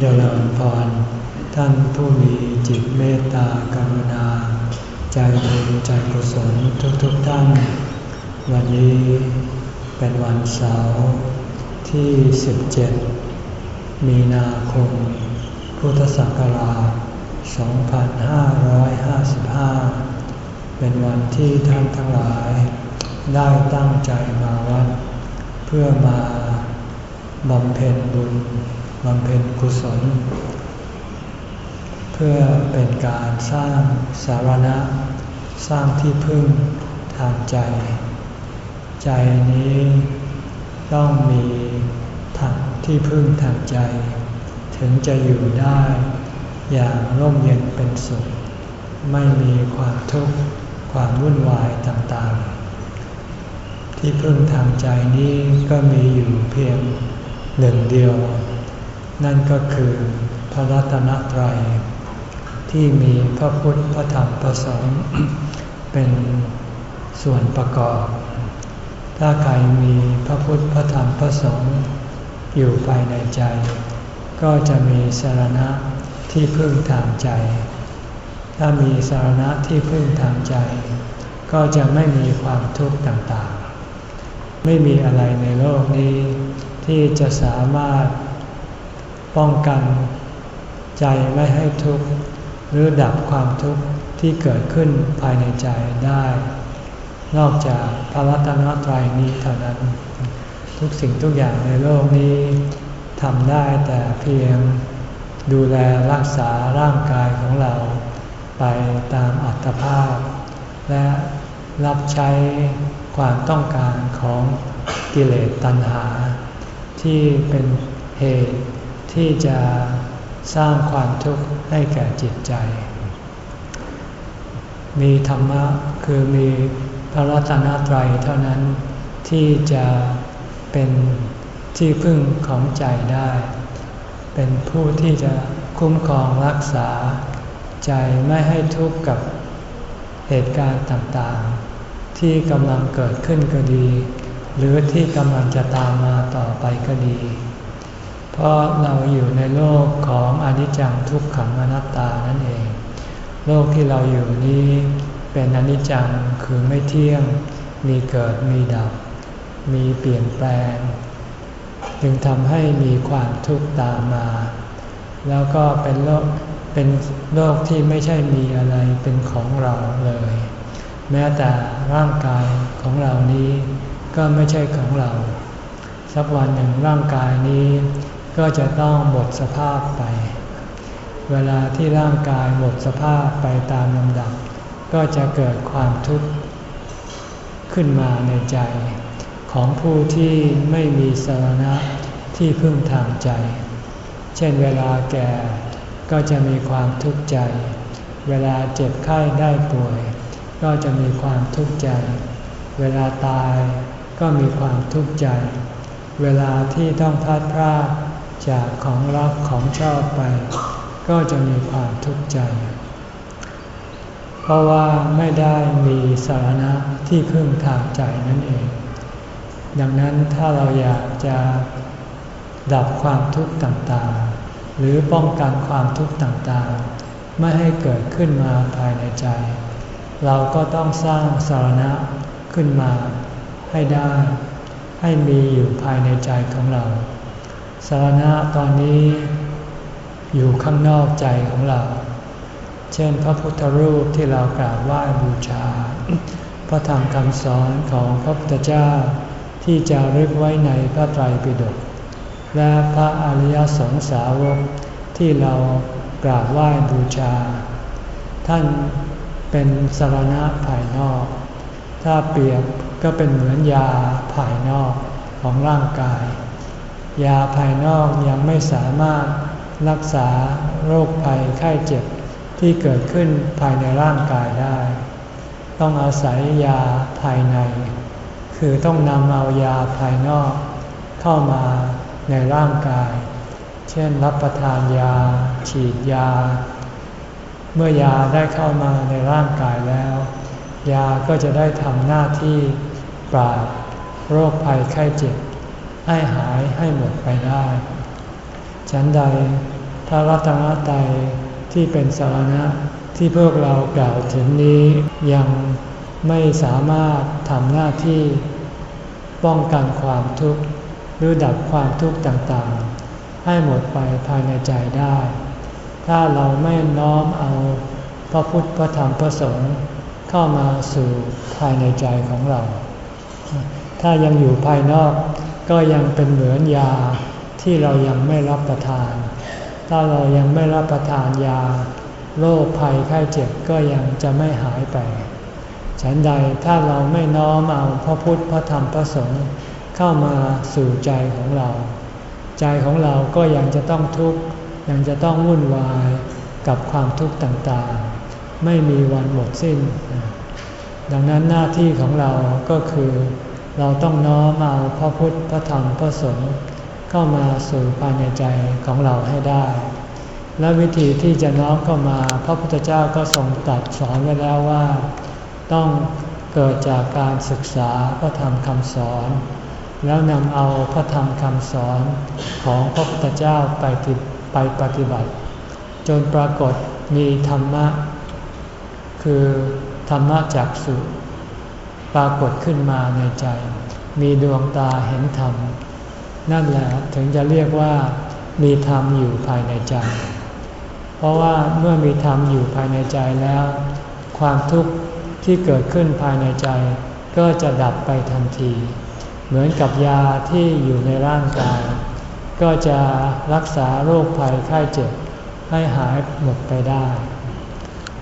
เดริญพร ท่านผู้มีจิตเมตตากรุณา ใจบุญใจกุศลทุกๆทท่าน วันนี้เป็นวันเสาร์ที่ 17 มีนาคม พุทธศักราช 2555 เป็นวันที่ท่านทั้งหลาย ได้ตั้งใจมาวัด เพื่อมาบำเพ็ญบุญ บำเพ็ญกุศล เพื่อเป็นการสร้างสารณะ สร้างที่พึ่งทางใจ ใจนี้ต้องมีทางที่พึ่งทางใจ ถึงจะอยู่ได้อย่างร่มเย็นเป็นสุข ไม่มีความทุกข์ความวุ่นวายต่างๆ ที่พึ่งทางใจนี้ก็มีอยู่เพียงหนึ่งเดียว นั่นก็คือพระรัตนตรัย ที่มีพระพุทธพระธรรมพระสงฆ์เป็นส่วนประกอบ ถ้าใครมีพระพุทธพระธรรมพระสงฆ์อยู่ภายในใจ ก็จะมีสารณะที่พึ่งทางใจ ถ้ามีสารณะที่พึ่งทางใจ ก็จะไม่มีความทุกข์ต่างๆ ไม่มีอะไรในโลกนี้ที่จะสามารถ ป้องกันใจไม่ให้ทุกข์หรือดับความทุกข์ที่เกิดขึ้นภายในใจได้ นอกจากพระรัตนตรัยนี้เท่านั้น ทุกสิ่งทุกอย่างในโลกนี้ทำได้แต่เพียงดูแลรักษาร่างกายของเรา ไปตามอัตภาพ และรับใช้ความต้องการของกิเลสตัณหา ที่เป็นเหตุ ที่จะสร้างความทุกข์ให้แก่จิตใจ มีธรรมะคือมีพระรัตนตรัยเท่านั้นที่จะเป็นที่พึ่งของใจได้ เป็นผู้ที่จะคุ้มครองรักษา ใจไม่ให้ทุกข์กับเหตุการณ์ต่างๆ ที่กำลังเกิดขึ้นก็ดี หรือที่กำลังจะตามมาต่อไปก็ดี เพราะเราอยู่ในโลกของอนิจจังทุกขังอนัตตานั่นเอง โลกที่เราอยู่นี้เป็นอนิจจังคือไม่เที่ยง มีเกิดมีดับ มีเปลี่ยนแปลง จึงทำให้มีความทุกข์ตามมา แล้วก็เป็นโลกเป็นโลกที่ไม่ใช่มีอะไรเป็นของเราเลย แม้แต่ร่างกายของเรานี้ก็ไม่ใช่ของเรา สักวันหนึ่งร่างกายนี้ ก็จะต้องหมดสภาพไป เวลาที่ร่างกายหมดสภาพไปตามลำดับ ก็จะเกิดความทุกข์ขึ้นมาในใจ ของผู้ที่ไม่มีสาระที่พึ่งทางใจ เช่นเวลาแก่ก็จะมีความทุกข์ใจ เวลาเจ็บไข้ได้ป่วย ก็จะมีความทุกข์ใจ เวลาตายก็มีความทุกข์ใจ เวลาที่ต้องพัดพราก จากของรักของชอบไป ก็จะมีความทุกข์ใจ เพราะว่าไม่ได้มีสาระที่พึ่งทางใจนั่นเอง ดังนั้นถ้าเราอยากจะดับความทุกข์ต่างๆ หรือป้องกันความทุกข์ต่างๆ ไม่ให้เกิดขึ้นมาภายในใจ เราก็ต้องสร้างสาระขึ้นมาให้ได้ ให้มีอยู่ภายในใจของเรา สารณะตอนนี้อยู่ข้างนอกใจของเรา เช่นพระพุทธรูปที่เรากราบไหว้บูชา พระธรรมคำสอนของพระพุทธเจ้าที่จะรึกไว้ในพระไตรปิฎกและพระอริยสงสาวกที่เรากราบไหว้บูชา ท่านเป็นสารณะภายนอก ถ้าเปรียบก็เป็นเหมือนยาภายนอกของร่างกาย ยาภายนอกยังไม่สามารถรักษาโรคภัยไข้เจ็บที่เกิดขึ้นภายในร่างกายได้ ต้องอาศัยยาภายใน คือต้องนำเอายาภายนอกเข้ามาในร่างกาย เช่นรับประทานยา ฉีดยา เมื่อยาได้เข้ามาในร่างกายแล้ว ยาก็จะได้ทำหน้าที่ปราบโรคภัยไข้เจ็บ ให้หายให้หมดไปได้ฉันใดพระรัตนตรัยที่เป็นสารณะที่พวกเรากล่าวถึงนี้ยังไม่สามารถทำหน้าที่ป้องกันความทุกข์หรือดับความทุกข์ต่างๆ ให้หมดไปภายในใจได้ ถ้าเราไม่น้อมเอาพระพุทธพระธรรมพระสงฆ์เข้ามาสู่ภายในใจของเรา ถ้ายังอยู่ภายนอก ก็ยังเป็นเหมือนยาที่เรายังไม่รับประทาน ถ้าเรายังไม่รับประทานยา โรคภัยไข้เจ็บก็ยังจะไม่หายไปฉันใดถ้าเราไม่น้อมเอาพระพุทธพระธรรมพระสงฆ์เข้ามาสู่ใจของเรา ใจของเราก็ยังจะต้องทุกข์ยังจะต้องวุ่นวายกับความทุกข์ต่างๆ ไม่มีวันหมดสิ้น ดังนั้นหน้าที่ของเราก็คือ เราต้องน้อมเอาพระพุทธพระธรรมพระสงฆ์เข้ามาสู่ภายในใจของเราให้ได้ และวิธีที่จะน้อมเข้ามาพระพุทธเจ้าก็ทรงตรัสสอนไว้แล้วว่า ต้องเกิดจากการศึกษาพระธรรมคำสอน แล้วนำเอาพระธรรมคำสอนของพระพุทธเจ้าไปไปปฏิบัติ จนปรากฏมีธรรมะ คือธรรมะจากสุ ปรากฏขึ้นมาในใจ มีดวงตาเห็นธรรม นั่นแหละถึงจะเรียกว่ามีธรรมอยู่ภายในใจ เพราะว่าเมื่อมีธรรมอยู่ภายในใจแล้ว ความทุกข์ที่เกิดขึ้นภายในใจ ก็จะดับไปทันที เหมือนกับยาที่อยู่ในร่างกาย ก็จะรักษาโรคภัยไข้เจ็บให้หายหมดไปได้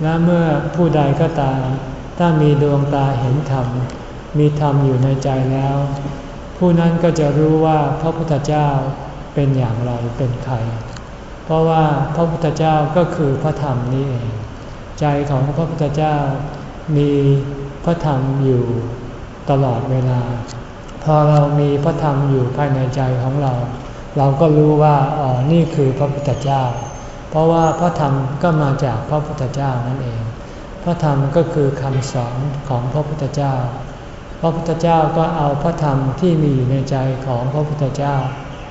และเมื่อผู้ใดก็ตาม ถ้ามีดวงตาเห็นธรรม มีธรรมอยู่ในใจแล้ว ผู้นั้นก็จะรู้ว่าพระพุทธเจ้าเป็นอย่างไรเป็นใคร เพราะว่าพระพุทธเจ้าก็คือพระธรรมนี้เอง ใจของพระพุทธเจ้ามีพระธรรมอยู่ตลอดเวลา พอเรามีพระธรรมอยู่ภายในใจของเรา เราก็รู้ว่าอ๋อนี่คือพระพุทธเจ้า เพราะว่าพระธรรมก็มาจากพระพุทธเจ้านั่นเอง พระธรรมก็คือคำสอนของพระพุทธเจ้า พระพุทธเจ้าก็เอาพระธรรมที่มีอยู่ในใจของพระพุทธเจ้า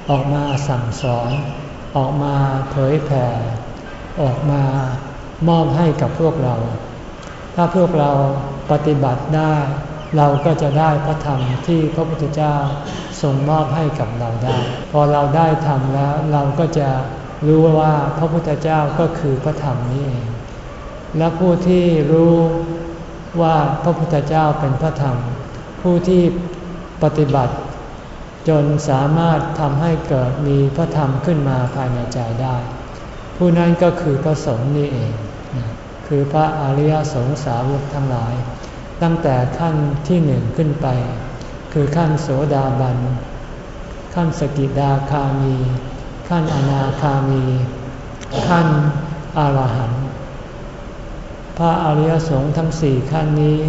ออกมาสั่งสอน ออกมาเผยแผ่ ออกมามอบให้กับพวกเรา ถ้าพวกเราปฏิบัติได้ เราก็จะได้พระธรรมที่พระพุทธเจ้าทรงมอบให้กับเราได้ พอเราได้ทำแล้วเราก็จะรู้ว่าพระพุทธเจ้าก็คือพระธรรมนี้เอง และผู้ที่รู้ว่าพระพุทธเจ้าเป็นพระธรรม ผู้ที่ปฏิบัติ จนสามารถทำให้เกิดมีพระธรรมขึ้นมาภายในใจได้ ผู้นั้นก็คือพระสงฆ์นี่เอง คือพระอริยสงสาวกทั้งหลาย ตั้งแต่ขั้นที่หนึ่งขึ้นไป คือขั้นโสดาบัน ขั้นสกิดาคามี ขั้นอนาคามี ขั้นอรหันต พระอริยสงฆ์ทั้งสี่ขั้นนี้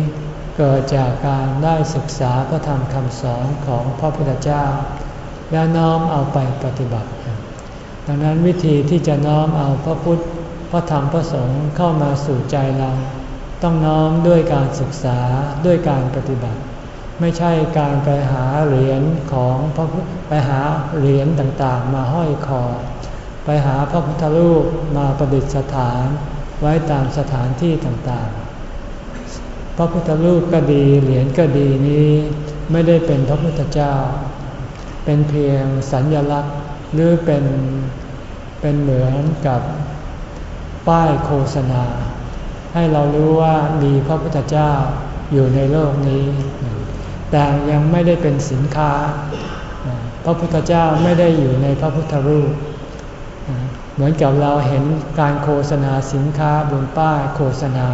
เกิดจากการได้ศึกษาพระธรรมคำสอนของพระพุทธเจ้า และน้อมเอาไปปฏิบัติ ดังนั้นวิธีที่จะน้อมเอาพระพุทธพระธรรมพระสงฆ์เข้ามาสู่ใจเรา ต้องน้อมด้วยการศึกษาด้วยการปฏิบัติ ไม่ใช่การไปหาเหรียญของพระไปหาเหรียญต่างๆ มาห้อยคอ ไปหาพระพุทธรูปมาประดิษฐาน ไว้ตามสถานที่ต่างๆ พระพุทธรูปก็ดีเหรียญก็ดีนี้ไม่ได้เป็นพระพุทธเจ้า เป็นเพียงสัญญลักษณ์หรือเป็นเป็นเหมือนกับป้ายโฆษณา ให้เรารู้ว่ามีพระพุทธเจ้าอยู่ในโลกนี้ แต่ยังไม่ได้เป็นสินค้า พระพุทธเจ้าไม่ได้อยู่ในพระพุทธรูป เหมือนกับเราเห็นการโฆษณาสินค้าบนป้ายโฆษณา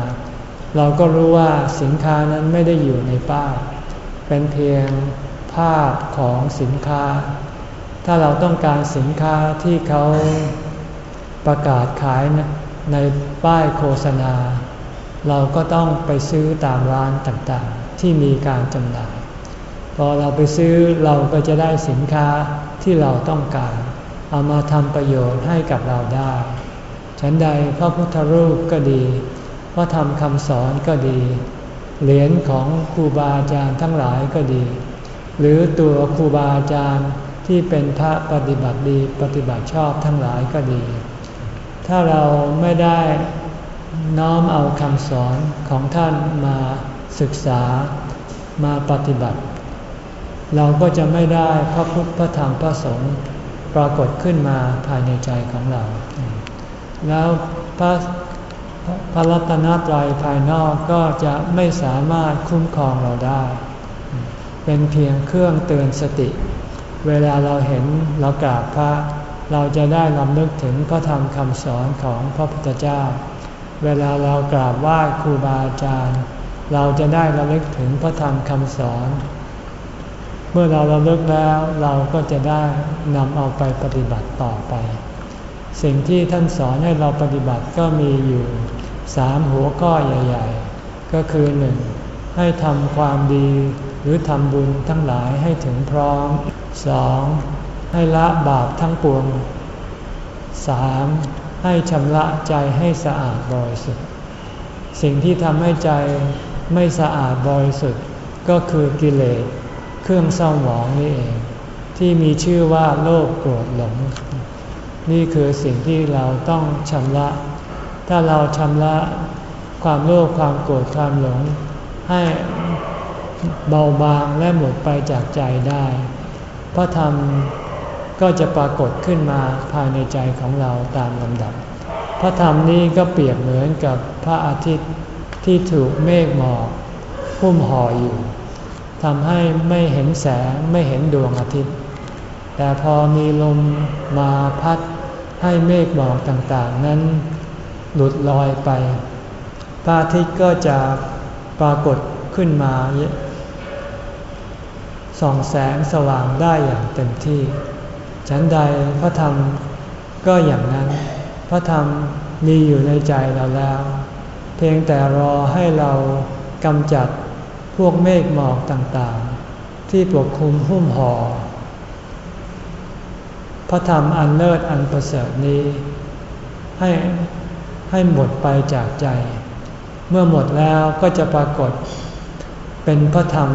เราก็รู้ว่าสินค้านั้นไม่ได้อยู่ในป้าย เป็นเพียงภาพของสินค้า ถ้าเราต้องการสินค้าที่เขาประกาศขายในป้ายโฆษณา เราก็ต้องไปซื้อตามร้านต่างๆ ที่มีการจำหน่าย พอเราไปซื้อเราก็จะได้สินค้าที่เราต้องการ เอามาทำประโยชน์ให้กับเราได้ ฉันใดพระพุทธรูปก็ดี พระธรรมคำสอนก็ดี เหรียญของครูบาอาจารย์ทั้งหลายก็ดี หรือตัวครูบาอาจารย์ที่เป็นพระปฏิบัติดีปฏิบัติชอบทั้งหลายก็ดี ถ้าเราไม่ได้น้อมเอาคำสอนของท่านมาศึกษามาปฏิบัติ เราก็จะไม่ได้พระพุทธพระธรรมพระสงฆ์ ปรากฏขึ้นมาภายในใจของเรา แล้วพระพระรัตนตรัยภายนอกก็จะไม่สามารถคุ้มครองเราได้ เป็นเพียงเครื่องเตือนสติ เวลาเราเห็นเรากราบพระ เราจะได้ลำลึกถึงพระธรรมคำสอนของพระพุทธเจ้า เวลาเรากราบไหว้ครูบาอาจารย์ เราจะได้ระลึกถึงพระธรรมคำสอน เมื่อเราเระลึกแล้วเราก็จะได้นำเอาไปปฏิบัติต่อไป สิ่งที่ท่านสอนให้เราปฏิบัติก็มีอยู่สามหัวข้อใหญ่ ๆ ก็คือหนึ่งให้ทำความดีหรือทำบุญทั้งหลายให้ถึงพร้อมสองให้ละบาปทั้งปวงสามให้ชำระใจให้สะอาดบริสุทธิ์สิ่งที่ทำให้ใจไม่สะอาดบริสุทธิ์ก็คือกิเลส รื่องเศร้าหมองนี่เอง ที่มีชื่อว่าโลภโกรธหลง นี่คือสิ่งที่เราต้องชำระ ถ้าเราชำระความโลภความโกรธความหลง ให้เบาบางและหมดไปจากใจได้พระธรรมก็จะปรากฏขึ้นมาภายในใจของเราตามลำดับ พระธรรมนี้ก็เปรียบเหมือนกับพระอาทิตย์ที่ถูกเมฆหมอกหุ้มห่ออยู่ ทำให้ไม่เห็นแสงไม่เห็นดวงอาทิตย์ แต่พอมีลมมาพัดให้เมฆหมอกต่างๆ นั้นหลุดลอยไปพระอาทิตย์ก็จะปรากฏขึ้นมาส่องแสงสว่างได้อย่างเต็มที่ ฉันใดพระธรรมก็อย่างนั้น พระธรรมมีอยู่ในใจเราแล้ว เพียงแต่รอให้เรากำจัด วกเมฆหมอกต่างๆ ที่ปกคลุมหุ้มห่อพระธรรมอันเลิศอันประเสริฐนี้ ให้ให้หมดไปจากใจ เมื่อหมดแล้วก็จะปรากฏ เป็นพระธรรม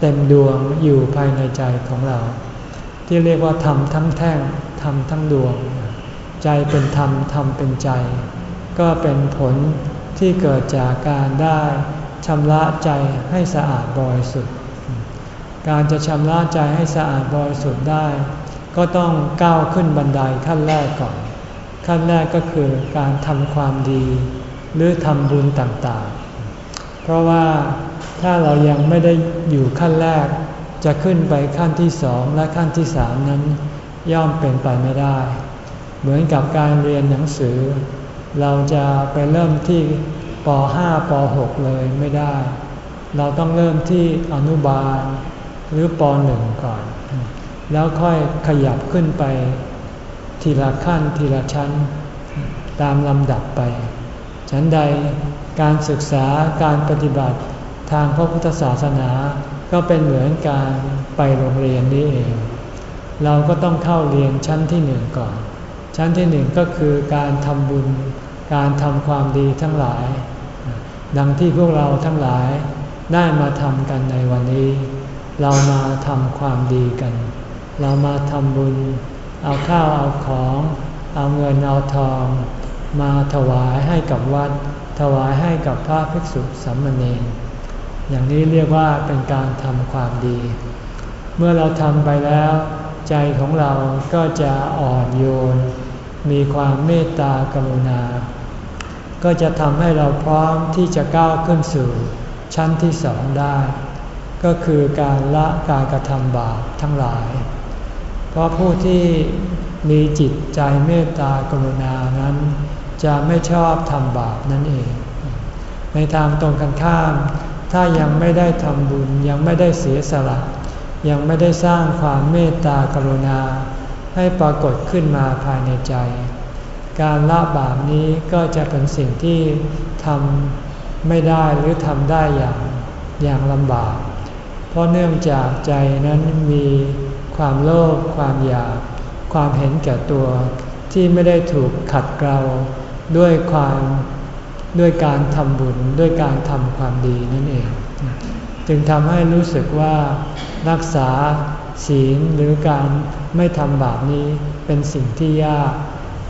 เต็มดวงอยู่ภายในใจของเรา ที่เรียกว่าธรรมทั้งแท่งธรรมทั้งดวง ใจเป็นธรรมธรรมเป็นใจ ก็เป็นผลที่เกิดจากการได้ ชำระใจให้สะอาดบริสุทธิ์ การจะชำระใจให้สะอาดบริสุทธิ์ได้ ก็ต้องก้าวขึ้นบันไดขั้นแรกก่อน ขั้นแรกก็คือการทำความดี หรือทำบุญต่างๆ เพราะว่าถ้าเรายังไม่ได้อยู่ขั้นแรก จะขึ้นไปขั้นที่สองและขั้นที่สามนั้น ย่อมเป็นไปไม่ได้ เหมือนกับการเรียนหนังสือ เราจะไปเริ่มที่ ป .5 ป .6 เลยไม่ได้ เราต้องเริ่มที่อนุบาลหรือป .1 ก่อน แล้วค่อยขยับขึ้นไปทีละขั้นทีละชั้น ตามลำดับไป ฉันใดการศึกษาการปฏิบัติทางพระพุทธศาสนาก็เป็นเหมือนการไปโรงเรียนนี้เอง เราก็ต้องเข้าเรียนชั้นที่หนึ่งก่อน ชั้นที่หนึ่งก็คือการทำบุญ การทำความดีทั้งหลาย ดังที่พวกเราทั้งหลายได้มาทำกันในวันนี้ เรามาทำความดีกัน เรามาทำบุญ เอาข้าวเอาของ เอาเงินเอาทอง มาถวายให้กับวัด ถวายให้กับพระภิกษุสัมเนรอย่างนี้เรียกว่าเป็นการทำความดี เมื่อเราทำไปแล้ว ใจของเราก็จะอ่อนโยน มีความเมตตากรุณา ก็จะทำให้เราพร้อมที่จะก้าวขึ้นสู่ชั้นที่สองได้ ก็คือการละการกระทำบาปทั้งหลาย เพราะผู้ที่มีจิตใจเมตตากรุณานั้น จะไม่ชอบทำบาปนั่นเอง ในทางตรงกันข้าม ถ้ายังไม่ได้ทำบุญยังไม่ได้เสียสละ ยังไม่ได้สร้างความเมตตากรุณาให้ปรากฏขึ้นมาภายในใจ การละบาปนี้ก็จะเป็นสิ่งที่ทำไม่ได้หรือทำได้อย่างอย่างลำบาก เพราะเนื่องจากใจนั้นมีความโลภความอยาก ความเห็นแก่ตัวที่ไม่ได้ถูกขัดเกลาด้วยความด้วยการทำบุญด้วยการทำความดีนั่นเอง จึงทำให้รู้สึกว่ารักษาศีลหรือการไม่ทำบาปนี้เป็นสิ่งที่ยาก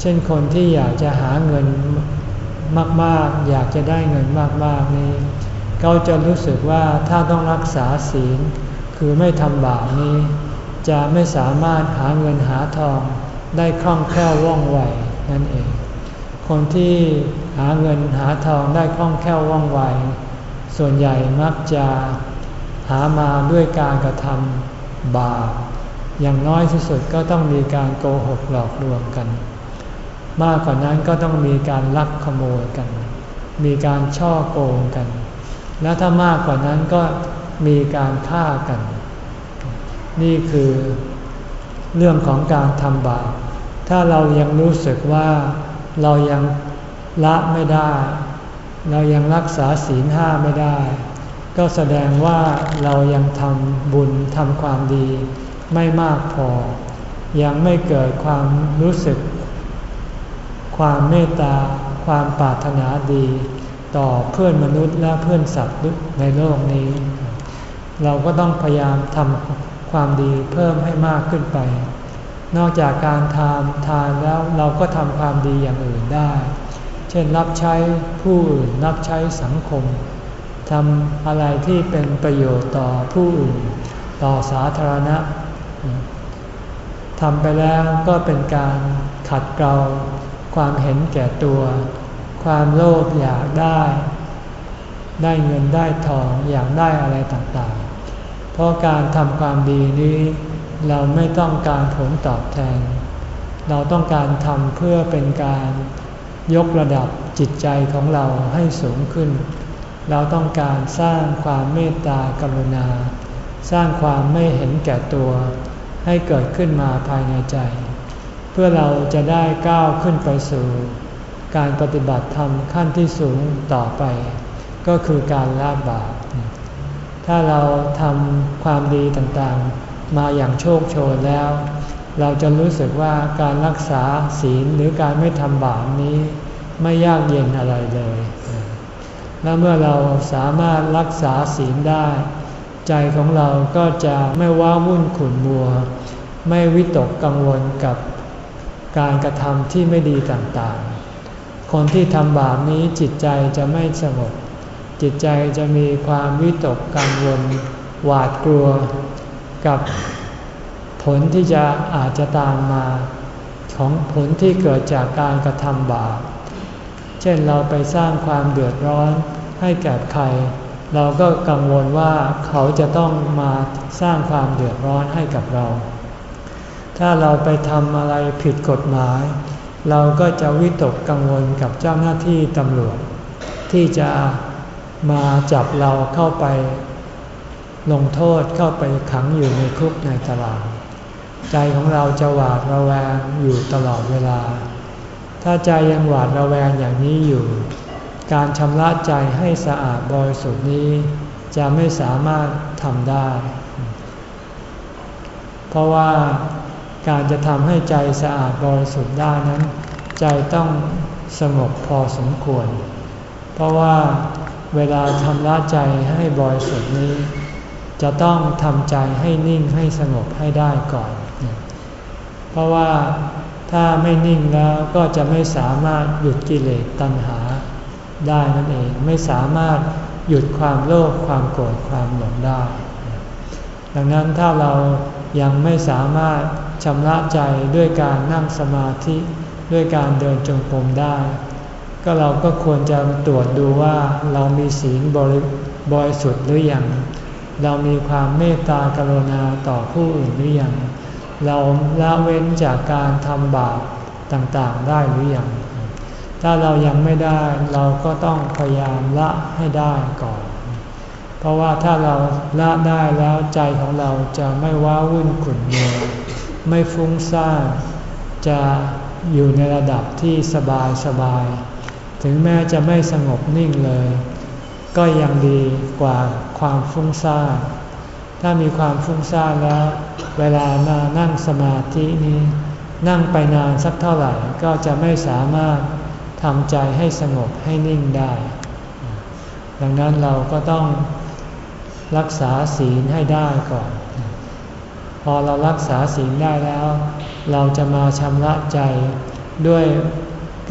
เช่นคนที่อยากจะหาเงินมากๆ อยากจะได้เงินมากๆนี้เขาจะรู้สึกว่าถ้าต้องรักษาศีล คือไม่ทำบาปนี้ จะไม่สามารถหาเงินหาทองได้คล่องแคล่วว่องไวนั่นเอง คนที่หาเงินหาทองได้คล่องแคล่วว่องไว ส่วนใหญ่มักจะหามาด้วยการกระทำบาปอย่างน้อยที่สุดก็ต้องมีการโกหกหลอกลวงกัน มากกว่านั้นก็ต้องมีการลักขโมยกัน มีการช่อโกงกัน และถ้ามากกว่านั้นก็มีการฆ่ากัน นี่คือเรื่องของการทำบาป ถ้าเรายังรู้สึกว่าเรายังละไม่ได้ เรายังรักษาศีลห้าไม่ได้ ก็แสดงว่าเรายังทำบุญทำความดีไม่มากพอ ยังไม่เกิดความรู้สึก ความเมตตา ความปรารถนาดี ต่อเพื่อนมนุษย์และเพื่อนสัตว์ในโลกนี้ เราก็ต้องพยายามทำความดีเพิ่มให้มากขึ้นไป นอกจากการทานทานแล้วเราก็ทำความดีอย่างอื่นได้ เช่นรับใช้ผู้อื่นรับใช้สังคมทำอะไรที่เป็นประโยชน์ต่อผู้อื่น ต่อสาธารณะทำไปแล้วก็เป็นการขัดเกลา ความเห็นแก่ตัว ความโลภอยากได้ ได้เงินได้ทองอยากได้อะไรต่างๆ เพราะการทำความดีนี้ เราไม่ต้องการผลตอบแทน เราต้องการทำเพื่อเป็นการยกระดับจิตใจของเราให้สูงขึ้น เราต้องการสร้างความเมตตากรุณา สร้างความไม่เห็นแก่ตัว ให้เกิดขึ้นมาภายในใจ เพื่อเราจะได้ก้าวขึ้นไปสู่ การปฏิบัติธรรมขั้นที่สูงต่อไป ก็คือการละบาป ถ้าเราทำความดีต่างๆ มาอย่างโชคโชนแล้ว เราจะรู้สึกว่าการรักษาศีลหรือการไม่ทำบาปนี้ ไม่ยากเย็นอะไรเลย และเมื่อเราสามารถรักษาศีลได้ ใจของเราก็จะไม่ว้าวุ่นขุ่นมัว ไม่วิตกกังวลกับ การกระทำที่ไม่ดีต่างๆ คนที่ทำบาปนี้จิตใจจะไม่สงบ จิตใจจะมีความวิตกกังวล หวาดกลัว กับผลที่จะอาจจะตามมา ของผลที่เกิดจากการกระทำบาป เช่นเราไปสร้างความเดือดร้อนให้แก่ใคร เราก็กังวลว่าเขาจะต้องมาสร้างความเดือดร้อนให้กับเรา ถ้าเราไปทำอะไรผิดกฎหมาย เราก็จะวิตกกังวลกับเจ้าหน้าที่ตำรวจ ที่จะมาจับเราเข้าไป ลงโทษเข้าไปขังอยู่ในคุกในตารางใจของเราจะหวาดระแวงอยู่ตลอดเวลา ถ้าใจยังหวาดระแวงอย่างนี้อยู่ การชำระใจให้สะอาดบริสุทธิ์นี้ จะไม่สามารถทำได้ เพราะว่า การจะทำให้ใจสะอาดบริสุทธิ์ได้นั้น ใจต้องสงบพอสมควร เพราะว่าเวลาชำระใจให้บริสุทธิ์นี้ จะต้องทำใจให้นิ่งให้สงบให้ได้ก่อน เพราะว่าถ้าไม่นิ่งแล้วก็จะไม่สามารถหยุดกิเลสตัณหาได้นั่นเองไม่สามารถหยุดความโลภความโกรธความหลงได้ ดังนั้นถ้าเรายังไม่สามารถ ชำระใจด้วยการนั่งสมาธิด้วยการเดินจงกรมได้ ก็เราก็ควรจะตรวจดูว่าเรามีศีลบริบริสุทธิ์หรือยังเรามีความเมตตากรุณาต่อผู้อื่นหรือยังเราละเว้นจากการทำบาปต่างๆได้หรือยังถ้าเรายังไม่ได้เราก็ต้องพยายามละให้ได้ก่อน เพราะว่าถ้าเราละได้แล้วใจของเราจะไม่ว้าวุ่นขุ่นมัว ไม่ฟุ้งซ่านจะอยู่ในระดับที่สบายสบาย ถึงแม้จะไม่สงบนิ่งเลย ก็ยังดีกว่าความฟุ้งซ่านถ้ามีความฟุ้งซ่านแล้ว เวลามานั่งสมาธินี้ นั่งไปนานสักเท่าไหร่ก็จะไม่สามารถทำใจให้สงบให้นิ่งได้ ดังนั้นเราก็ต้องรักษาศีลให้ได้ก่อน พอเรารักษาศีลได้แล้ว เราจะมาชำระใจด้วย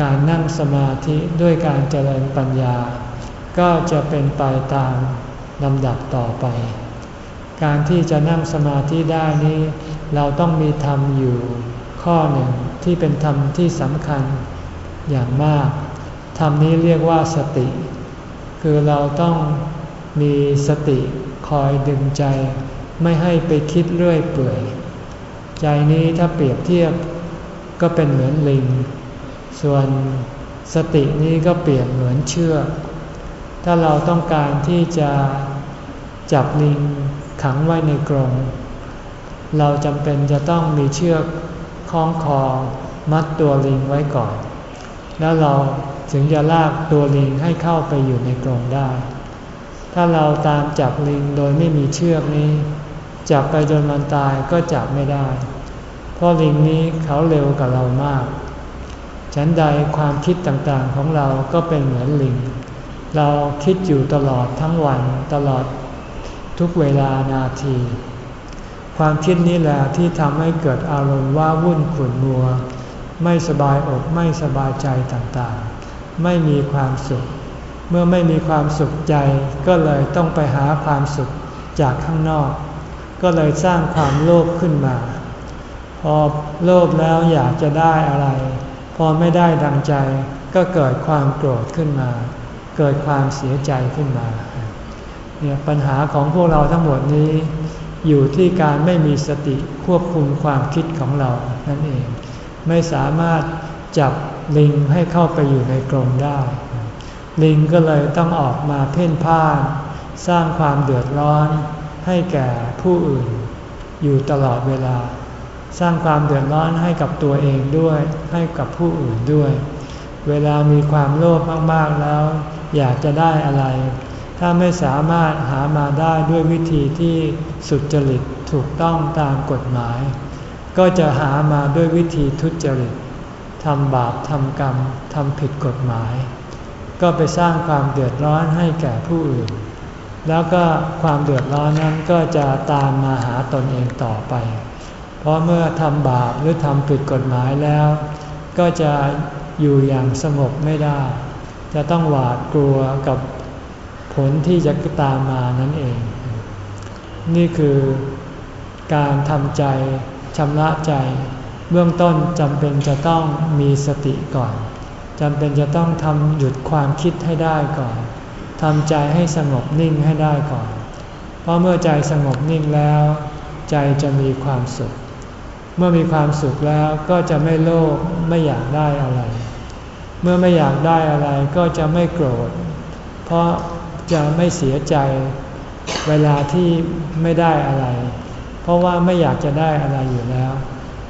การนั่งสมาธิด้วยการเจริญปัญญา ก็จะเป็นไปตามลำดับต่อไป การที่จะนั่งสมาธิได้นี้ เราต้องมีธรรมอยู่ข้อหนึ่งที่เป็นธรรมที่สำคัญอย่างมาก ธรรมนี้เรียกว่าสติ คือเราต้องมีสติคอยดึงใจ ไม่ให้ไปคิดเรื่อยเปื่อย ใจนี้ถ้าเปรียบเทียบก็เป็นเหมือนลิง ส่วนสตินี้ก็เปรียบเหมือนเชือก ถ้าเราต้องการที่จะจับลิงขังไว้ในกรงเราจำเป็นจะต้องมีเชือกคล้องคอมัดตัวลิงไว้ก่อน แล้วเราถึงจะลากตัวลิงให้เข้าไปอยู่ในกรงได้ ถ้าเราตามจับลิงโดยไม่มีเชือกนี้ จับไปจนมันตายก็จับไม่ได้ เพราะลิงนี้เขาเร็วกว่าเรามาก ฉันใดความคิดต่างๆของเราก็เป็นเหมือนลิง เราคิดอยู่ตลอดทั้งวันตลอดทุกเวลานาที ความคิดนี้แหละที่ทำให้เกิดอารมณ์ว่าวุ่นขุ่นมัว ไม่สบายอกไม่สบายใจต่างๆ ไม่มีความสุข เมื่อไม่มีความสุขใจก็เลยต้องไปหาความสุขจากข้างนอก ก็เลยสร้างความโลภขึ้นมา พอโลภแล้วอยากจะได้อะไร พอไม่ได้ดังใจก็เกิดความโกรธขึ้นมา เกิดความเสียใจขึ้นมาเนี่ยปัญหาของพวกเราทั้งหมดนี้ อยู่ที่การไม่มีสติควบคุมความคิดของเรานั่นเอง ไม่สามารถจับลิงให้เข้าไปอยู่ในกรงได้ ลิงก็เลยต้องออกมาเพ่นพ่าน สร้างความเดือดร้อน ให้แก่ผู้อื่น อยู่ตลอดเวลา สร้างความเดือดร้อนให้กับตัวเองด้วย ให้กับผู้อื่นด้วย เวลามีความโลภมากๆแล้ว อยากจะได้อะไร ถ้าไม่สามารถหามาได้ด้วยวิธีที่สุจริตถูกต้องตามกฎหมาย ก็จะหามาด้วยวิธีทุจริตทำบาปทำกรรมทำผิดกฎหมาย ก็ไปสร้างความเดือดร้อนให้แก่ผู้อื่น แล้วก็ความเดือดร้อนนั้นก็จะตามมาหาตนเองต่อไป เพราะเมื่อทำบาปหรือทำผิดกฎหมายแล้ว ก็จะอยู่อย่างสงบไม่ได้ จะต้องหวาดกลัวกับผลที่จะตามมานั่นเอง นี่คือการทำใจชำระใจ เบื้องต้นจำเป็นจะต้องมีสติก่อนจำเป็นจะต้องทำหยุดความคิดให้ได้ก่อน ทำใจให้สงบนิ่งให้ได้ก่อน เพราะเมื่อใจสงบนิ่งแล้ว ใจจะมีความสุข เมื่อมีความสุขแล้วก็จะไม่โลภไม่อยากได้อะไร เมื่อไม่อยากได้อะไรก็จะไม่โกรธ เพราะจะไม่เสียใจเวลาที่ไม่ได้อะไร เพราะว่าไม่อยากจะได้อะไรอยู่แล้ว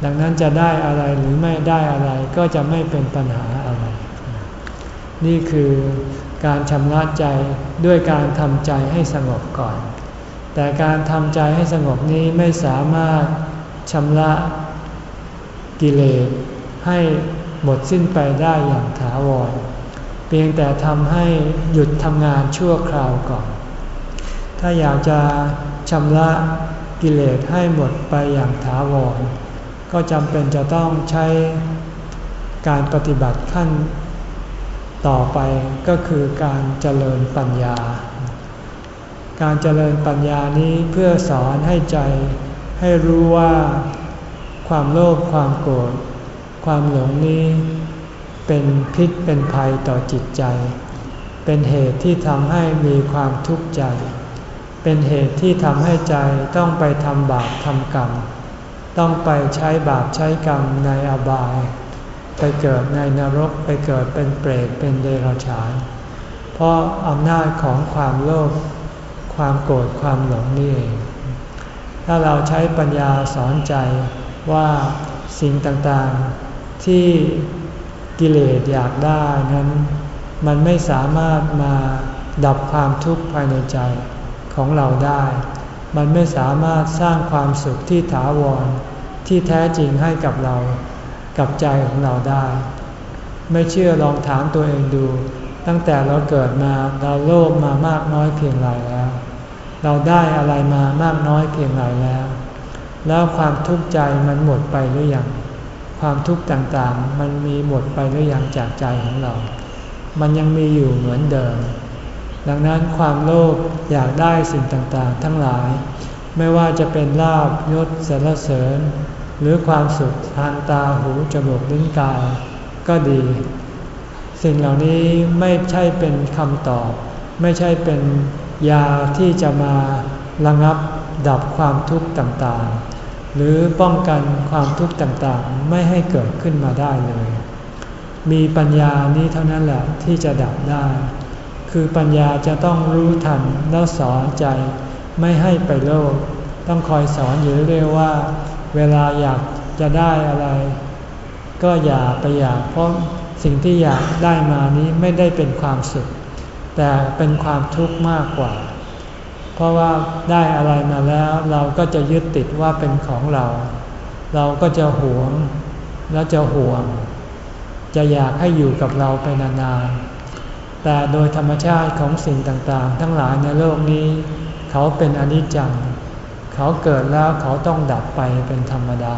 ดังนั้นจะได้อะไรหรือไม่ได้อะไรก็จะไม่เป็นปัญหาอะไร นี่คือ การชำระใจด้วยการทำใจให้สงบก่อน แต่การทำใจให้สงบนี้ไม่สามารถชำระกิเลสให้หมดสิ้นไปได้อย่างถาวร เพียงแต่ทำให้หยุดทำงานชั่วคราวก่อน ถ้าอยากจะชำระกิเลสให้หมดไปอย่างถาวร ก็จำเป็นจะต้องใช้การปฏิบัติขั้น ต่อไปก็คือการเจริญปัญญา การเจริญปัญญานี้เพื่อสอนให้ใจ ให้รู้ว่าความโลภความโกรธความหลงนี้ เป็นพิษเป็นภัยต่อจิตใจ เป็นเหตุที่ทำให้มีความทุกข์ใจ เป็นเหตุที่ทำให้ใจต้องไปทำบาปทำกรรม ต้องไปใช้บาปใช้กรรมในอบาย ไปเกิดในนรกไปเกิดเป็นเปรตเป็นเดรัจฉาน เพราะอำนาจของความโลภความโกรธความหลงนี่เอง ถ้าเราใช้ปัญญาสอนใจว่าสิ่งต่างๆที่กิเลสอยากได้นั้น มันไม่สามารถมาดับความทุกข์ภายในใจของเราได้ มันไม่สามารถสร้างความสุขที่ถาวรที่แท้จริงให้กับเรา กับใจของเราได้ ไม่เชื่อลองถามตัวเองดู ตั้งแต่เราเกิดมาเราโลภมามากน้อยเพียงไรแล้ว เราได้อะไรมามากน้อยเพียงไรแล้ว แล้วความทุกข์ใจมันหมดไปหรือยังความทุกข์ต่างๆ มันมีหมดไปหรือยังจากใจของเรา มันยังมีอยู่เหมือนเดิม ดังนั้นความโลภอยากได้สิ่งต่างๆ ทั้งหลาย ไม่ว่าจะเป็นลาบยศสรรเสริญ หรือความสุขทางตาหูจมูกลิ้นกายก็ดี สิ่งเหล่านี้ไม่ใช่เป็นคำตอบ ไม่ใช่เป็นยาที่จะมาระงับดับความทุกข์ต่างๆ หรือป้องกันความทุกข์ต่างๆ ไม่ให้เกิดขึ้นมาได้เลย มีปัญญานี้เท่านั้นแหละที่จะดับได้ คือปัญญาจะต้องรู้ทันแล้วสอนใจ ไม่ให้ไปโลภต้องคอยสอนอยู่เรื่อยว่า เวลาอยากจะได้อะไร ก็อย่าไปอยากเพราะสิ่งที่อยากได้มานี้ไม่ได้เป็นความสุข แต่เป็นความทุกข์มากกว่า เพราะว่าได้อะไรมาแล้วเราก็จะยึดติดว่าเป็นของเรา เราก็จะหวงแล้วจะห่วง จะอยากให้อยู่กับเราไปนานๆ แต่โดยธรรมชาติของสิ่งต่างๆ ทั้งหลายในโลกนี้ เขาเป็นอนิจจัง เขาเกิดแล้วเขาต้องดับไปเป็นธรรมดา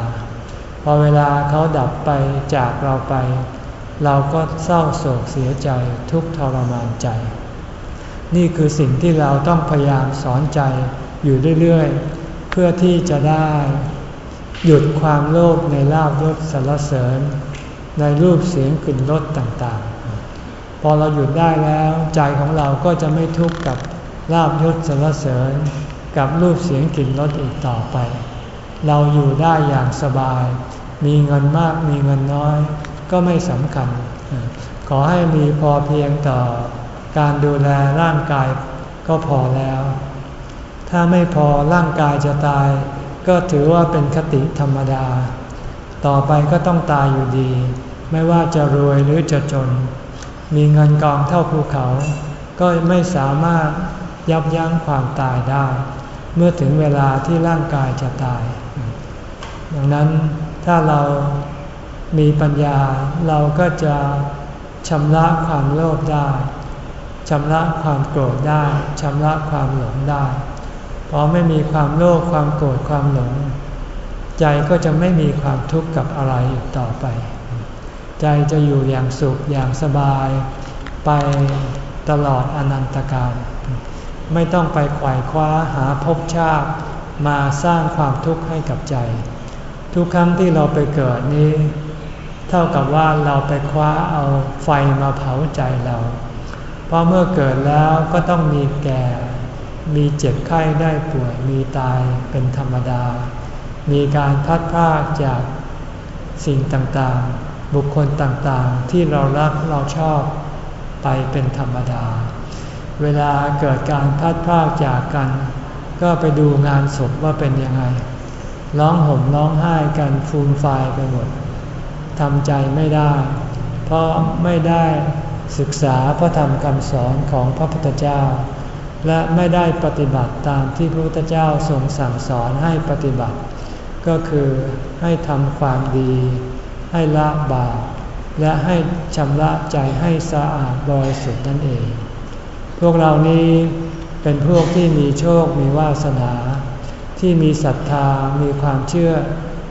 พอเวลาเขาดับไปจากเราไป เราก็เศร้าโศกเสียใจทุกทรมานใจ นี่คือสิ่งที่เราต้องพยายามสอนใจอยู่เรื่อยๆ เพื่อที่จะได้ หยุดความโลภในลาบยศสรรเสริญ ในรูปเสียงกลิ่นรสต่างๆ พอเราหยุดได้แล้ว ใจของเราก็จะไม่ทุกข์กับลาบยศสรรเสริญ กับรูปเสียงกลิ่นรสอีกต่อไป เราอยู่ได้อย่างสบาย มีเงินมากมีเงินน้อย ก็ไม่สำคัญ ขอให้มีพอเพียงต่อการดูแลร่างกายก็พอแล้ว ถ้าไม่พอร่างกายจะตาย ก็ถือว่าเป็นคติธรรมดา ต่อไปก็ต้องตายอยู่ดี ไม่ว่าจะรวยหรือจะจน มีเงินกองเท่าภูเขา ก็ไม่สามารถยับยั้งความตายได้ เมื่อถึงเวลาที่ร่างกายจะตาย ดังนั้นถ้าเรามีปัญญาเราก็จะชำระความโลภได้ชำระความโกรธได้ชำระความหลงได้พอไม่มีความโลภความโกรธความหลง ใจก็จะไม่มีความทุกข์กับอะไรอีกต่อไป ใจจะอยู่อย่างสุขอย่างสบาย ไปตลอดอนันตการ ไม่ต้องไปไขว่คว้าหาภพชาติมาสร้างความทุกข์ให้กับใจ ทุกครั้งที่เราไปเกิดนี้ เท่ากับว่าเราไปคว้าเอาไฟมาเผาใจเรา เพราะเมื่อเกิดแล้วก็ต้องมีแก่ มีเจ็บไข้ได้ป่วย มีตายเป็นธรรมดา มีการพัดพลาดจากสิ่งต่างๆ บุคคลต่างๆ ที่เรารักเราชอบไปเป็นธรรมดา เวลาเกิดการพัดพาดจากกัน ก็ไปดูงานศพว่าเป็นยังไง ร้องห่มร้องไห้กันฟูมฟายไปหมดทำใจไม่ได้ เพราะไม่ได้ศึกษาพระธรรมคำสอนของพระพุทธเจ้า และไม่ได้ปฏิบัติตามที่พระพุทธเจ้าทรงสั่งสอนให้ปฏิบัติ ก็คือให้ทำความดี ให้ละบาปและให้ชำระใจให้สะอาดบริสุทธิ์นั่นเอง พวกเรานี้เป็นพวกที่มีโชคมีวาสนา ที่มีศรัทธามีความเชื่อ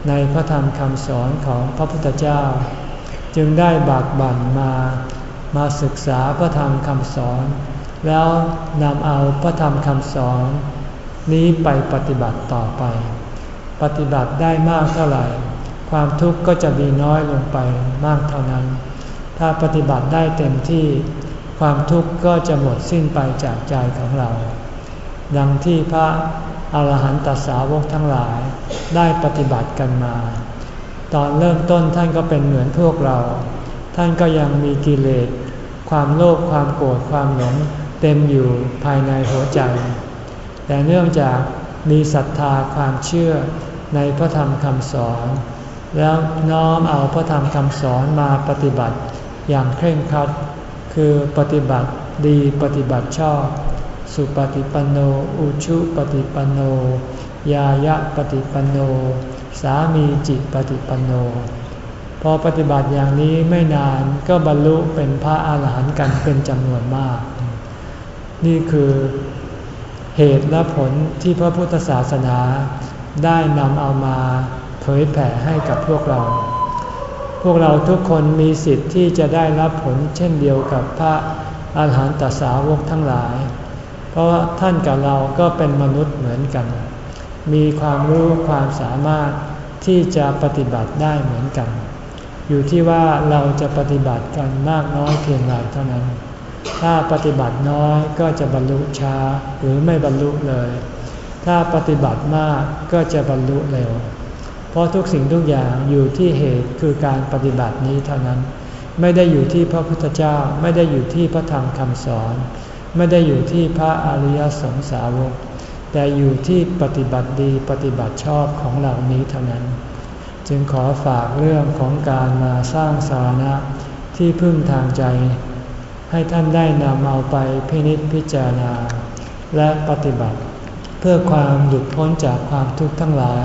ในพระธรรมคำสอนของพระพุทธเจ้า จึงได้บากบั่นมามาศึกษาพระธรรมคำสอน แล้วนำเอาพระธรรมคำสอน นี้ไปปฏิบัติต่อไป ปฏิบัติได้มากเท่าไหร่ ความทุกข์ก็จะมีน้อยลงไปมากเท่านั้น ถ้าปฏิบัติได้เต็มที่ ความทุกข์ก็จะหมดสิ้นไปจากใจของเรา ดังที่พระอาหารหันตสาวกทั้งหลายได้ปฏิบัติกันมา ตอนเริ่มต้นท่านก็เป็นเหมือนพวกเรา ท่านก็ยังมีกิเลส ความโลภความโกรธความหลงเต็มอยู่ภายในหัวใจ แต่เนื่องจากมีศรัทธาความเชื่อในพระธรรมคำสอน แล้วน้อมเอาพระธรรมคำสอนมาปฏิบัติอย่างเคร่งครัด คือปฏิบัติดีปฏิบัติชอบ สุปฏิปันโน อุชุปฏิปันโน ยายะปฏิปันโน สามีจิตปฏิปันโน พอปฏิบัติอย่างนี้ไม่นานก็บรรลุเป็นพระอาหารหันต์กันเป็นจำนวนมาก นี่คือเหตุและผลที่พระพุทธศาสนาได้นำเอามาเผยแผ่ให้กับพวกเรา พวกเราทุกคนมีสิทธิ์ที่จะได้รับผลเช่นเดียวกับพระอาหารหันตสาวกทั้งหลาย เพราะท่านกับเราก็เป็นมนุษย์เหมือนกัน มีความรู้ความสามารถที่จะปฏิบัติได้เหมือนกัน อยู่ที่ว่าเราจะปฏิบัติกันมากน้อยเพียงไรเท่านั้น ถ้าปฏิบัติน้อยก็จะบรรลุช้าหรือไม่บรรลุเลย ถ้าปฏิบัติมากก็จะบรรลุเร็ว เพราะทุกสิ่งทุกอย่างอยู่ที่เหตุคือการปฏิบัตินี้เท่านั้น ไม่ได้อยู่ที่พระพุทธเจ้า ไม่ได้อยู่ที่พระธรรมคำสอน ไม่ได้อยู่ที่พระอริยสงสาวก แต่อยู่ที่ปฏิบัติดีปฏิบัติชอบของเหล่านี้เท่านั้น จึงขอฝากเรื่องของการมาสร้างสาระที่พึ่งทางใจ ให้ท่านได้นำเอาไปพินิจพิจารณา และปฏิบัติ เพื่อความหลุดพ้นจากความทุกข์ทั้งหลาย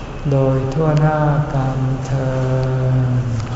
โดยทั่วหน้ากันเธอ